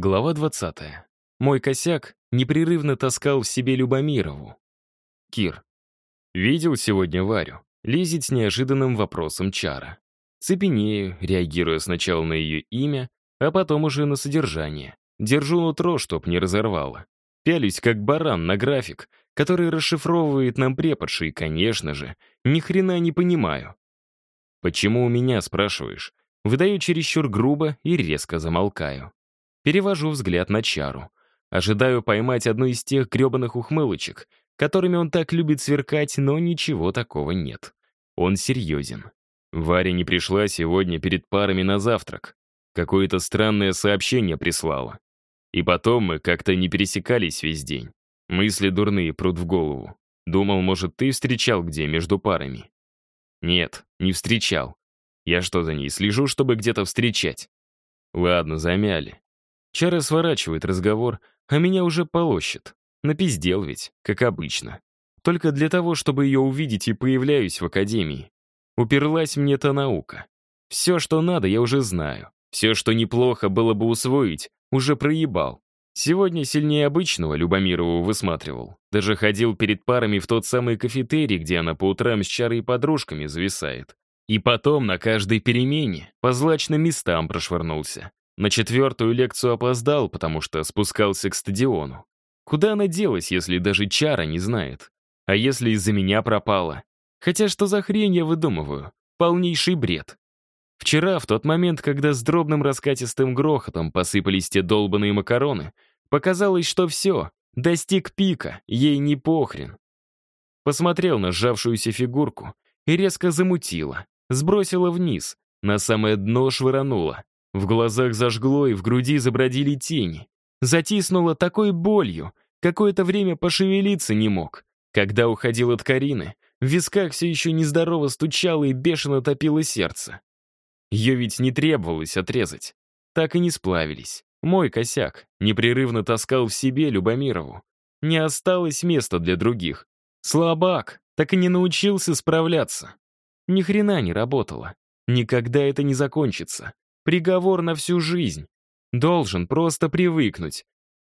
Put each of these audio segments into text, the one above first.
Глава 20. Мой косяк непрерывно таскал в себе Любомирову. Кир. Видел сегодня Варю. Лезет с неожиданным вопросом Чара. Цепенею, реагируя сначала на ее имя, а потом уже на содержание. Держу нутро, чтоб не разорвало. Пялюсь, как баран, на график, который расшифровывает нам преподша, и, конечно же, ни хрена не понимаю. «Почему у меня?» — спрашиваешь. Выдаю чересчур грубо и резко замолкаю. Перевожу взгляд на Чару. Ожидаю поймать одну из тех гребаных ухмылочек, которыми он так любит сверкать, но ничего такого нет. Он серьезен. Варя не пришла сегодня перед парами на завтрак. Какое-то странное сообщение прислала. И потом мы как-то не пересекались весь день. Мысли дурные прут в голову. Думал, может, ты встречал где между парами. Нет, не встречал. Я что, за ней слежу, чтобы где-то встречать? Ладно, замяли. Чара сворачивает разговор, а меня уже полощет. Напиздел ведь, как обычно. Только для того, чтобы ее увидеть и появляюсь в академии. Уперлась мне та наука. Все, что надо, я уже знаю. Все, что неплохо было бы усвоить, уже проебал. Сегодня сильнее обычного Любомирову высматривал. Даже ходил перед парами в тот самый кафетерий, где она по утрам с чарой и подружками зависает. И потом на каждой перемене по злачным местам прошвырнулся. На четвертую лекцию опоздал, потому что спускался к стадиону. Куда она делась, если даже Чара не знает? А если из-за меня пропала? Хотя что за хрень я выдумываю? Полнейший бред. Вчера, в тот момент, когда с дробным раскатистым грохотом посыпались те долбанные макароны, показалось, что все, достиг пика, ей не похрен. Посмотрел на сжавшуюся фигурку и резко замутило, сбросило вниз, на самое дно швырнуло. В глазах зажгло и в груди забродили тени. Затиснуло такой болью, какое-то время пошевелиться не мог. Когда уходил от Карины, в висках все еще нездорово стучало и бешено топило сердце. Ее ведь не требовалось отрезать. Так и не сплавились. Мой косяк непрерывно таскал в себе Любомирову. Не осталось места для других. Слабак, так и не научился справляться. Ни хрена не работало. Никогда это не закончится. Приговор на всю жизнь. Должен просто привыкнуть.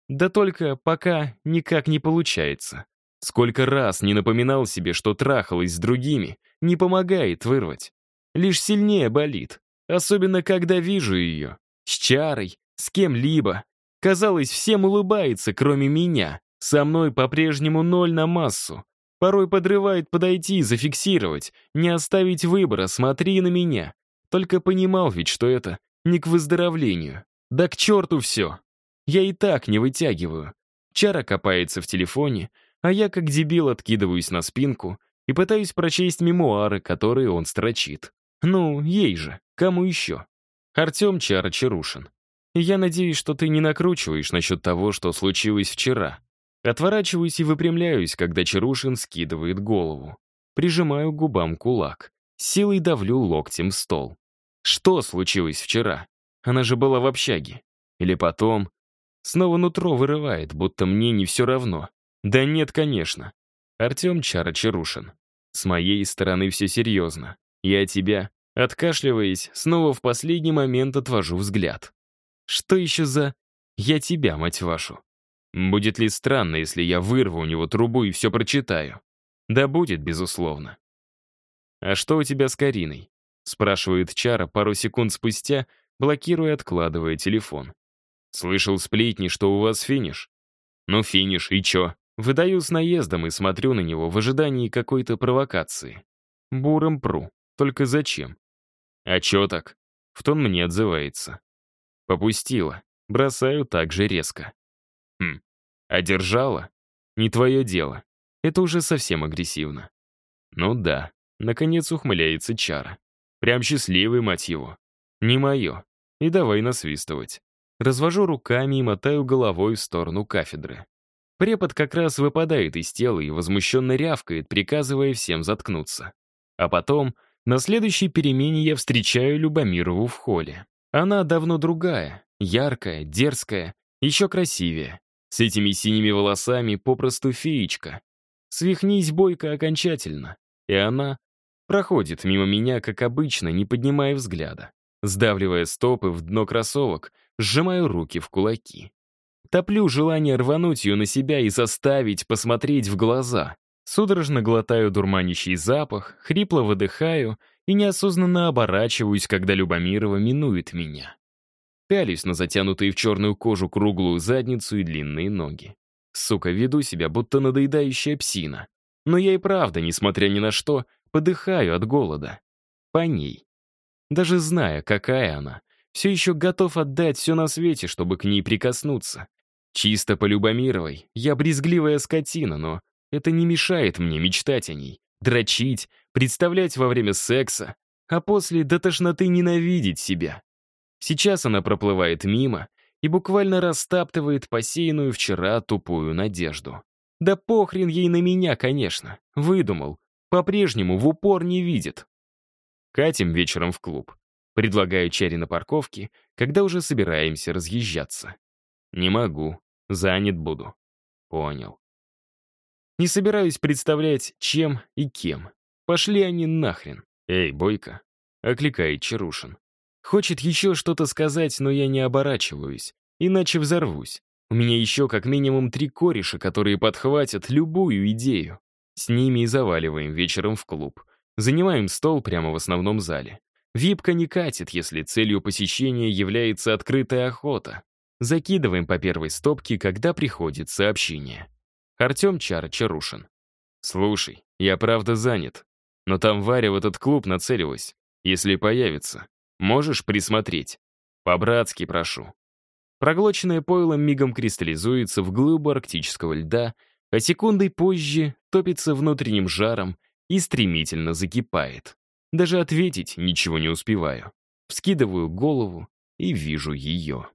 Да только пока никак не получается. Сколько раз не напоминал себе, что трахалась с другими, не помогает вырвать. Лишь сильнее болит. Особенно, когда вижу ее. С чарой, с кем-либо. Казалось, всем улыбается, кроме меня. Со мной по-прежнему ноль на массу. Порой подрывает подойти, зафиксировать, не оставить выбора, смотри на меня. Только понимал ведь, что это не к выздоровлению. Да к черту все. Я и так не вытягиваю. Чара копается в телефоне, а я как дебил откидываюсь на спинку и пытаюсь прочесть мемуары, которые он строчит. Ну, ей же, кому еще? Артем Чара Чарушин. Я надеюсь, что ты не накручиваешь насчет того, что случилось вчера. Отворачиваюсь и выпрямляюсь, когда Чарушин скидывает голову. Прижимаю к губам кулак. Силой давлю локтем стол. Что случилось вчера? Она же была в общаге. Или потом? Снова нутро вырывает, будто мне не все равно. Да нет, конечно. Артем Чарушин. С моей стороны все серьезно. Я тебя, откашливаясь, снова в последний момент отвожу взгляд. Что еще за «я тебя, мать вашу»? Будет ли странно, если я вырву у него трубу и все прочитаю? Да будет, безусловно. «А что у тебя с Кариной?» Спрашивает Чара пару секунд спустя, блокируя и откладывая телефон. «Слышал сплетни, что у вас финиш?» «Ну, финиш, и чё?» Выдаю с наездом и смотрю на него в ожидании какой-то провокации. Буром пру. Только зачем? А чё так? В тон мне отзывается. Попустила. Бросаю так же резко. Хм. Одержала? Не твое дело. Это уже совсем агрессивно. Ну да. Наконец ухмыляется Чара. Прям счастливый, его. Не мое. И давай насвистывать. Развожу руками и мотаю головой в сторону кафедры. Препод как раз выпадает из тела и возмущенно рявкает, приказывая всем заткнуться. А потом, на следующей перемене я встречаю Любомирову в холле. Она давно другая, яркая, дерзкая, еще красивее. С этими синими волосами попросту феечка. Свихнись бойко окончательно, и она Проходит мимо меня, как обычно, не поднимая взгляда. Сдавливая стопы в дно кроссовок, сжимаю руки в кулаки. Топлю желание рвануть ее на себя и заставить посмотреть в глаза. Судорожно глотаю дурманящий запах, хрипло выдыхаю и неосознанно оборачиваюсь, когда Любомирова минует меня. Пялюсь на затянутые в черную кожу круглую задницу и длинные ноги. Сука, веду себя, будто надоедающая псина. Но я и правда, несмотря ни на что, подыхаю от голода. По ней. Даже зная, какая она, все еще готов отдать все на свете, чтобы к ней прикоснуться. Чисто по Любомировой, я брезгливая скотина, но это не мешает мне мечтать о ней, дрочить, представлять во время секса, а после до тошноты ненавидеть себя. Сейчас она проплывает мимо и буквально растаптывает посеянную вчера тупую надежду. Да похрен ей на меня, конечно. Выдумал. По-прежнему в упор не видит. Катим вечером в клуб. Предлагаю Чаре на парковке, когда уже собираемся разъезжаться. Не могу. Занят буду. Понял. Не собираюсь представлять, чем и кем. Пошли они нахрен. Эй, Бойко. Окликает Чарушин. Хочет еще что-то сказать, но я не оборачиваюсь, иначе взорвусь. У меня еще как минимум три кореша, которые подхватят любую идею. С ними и заваливаем вечером в клуб. Занимаем стол прямо в основном зале. Випка не катит, если целью посещения является открытая охота. Закидываем по первой стопке, когда приходит сообщение. Артем Чара Чарушин. «Слушай, я правда занят, но там Варя в этот клуб нацелилась. Если появится, можешь присмотреть? По-братски прошу». Проглоченное пойлом мигом кристаллизуется в глыбу арктического льда, а секундой позже топится внутренним жаром и стремительно закипает. Даже ответить ничего не успеваю. Вскидываю голову и вижу ее.